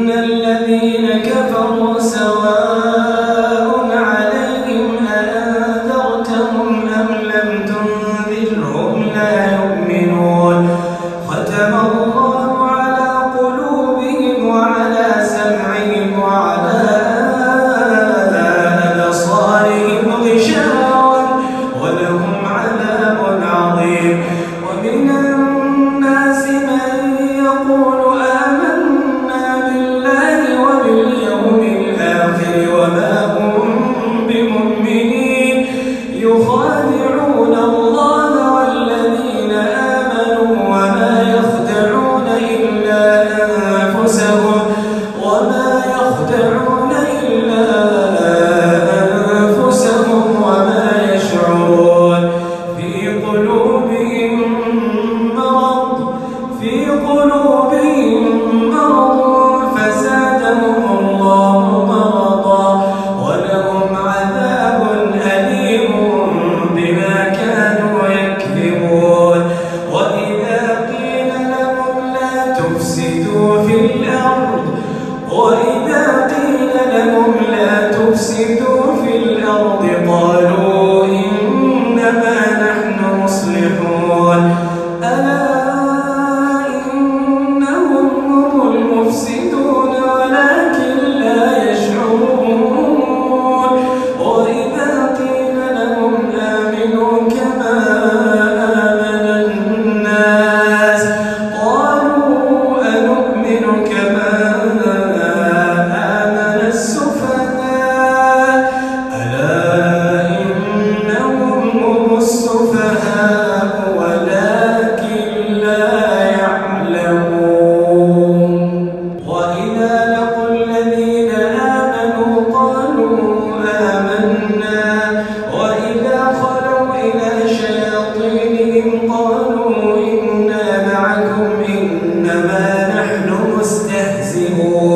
الذين كفروا سواء Senhor.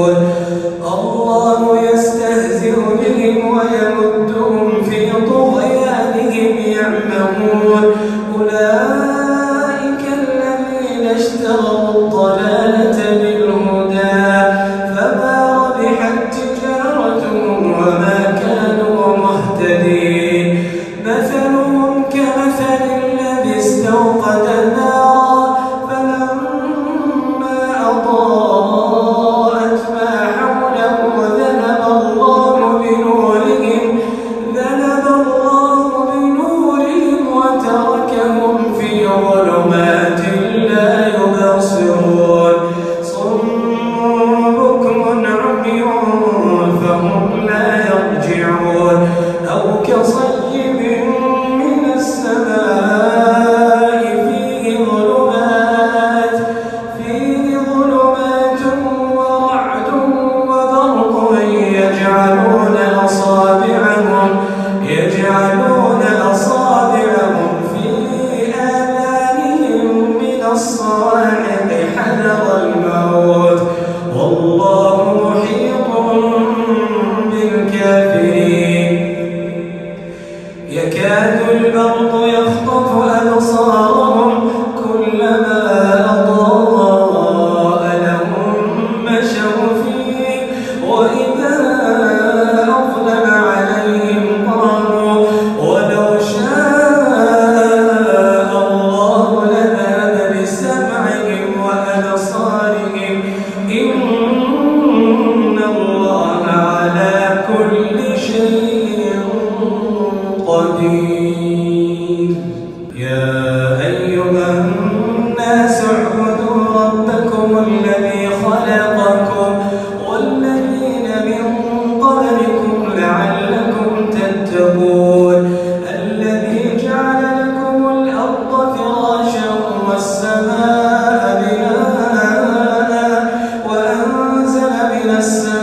السماء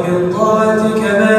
وأبصارنا وقواتنا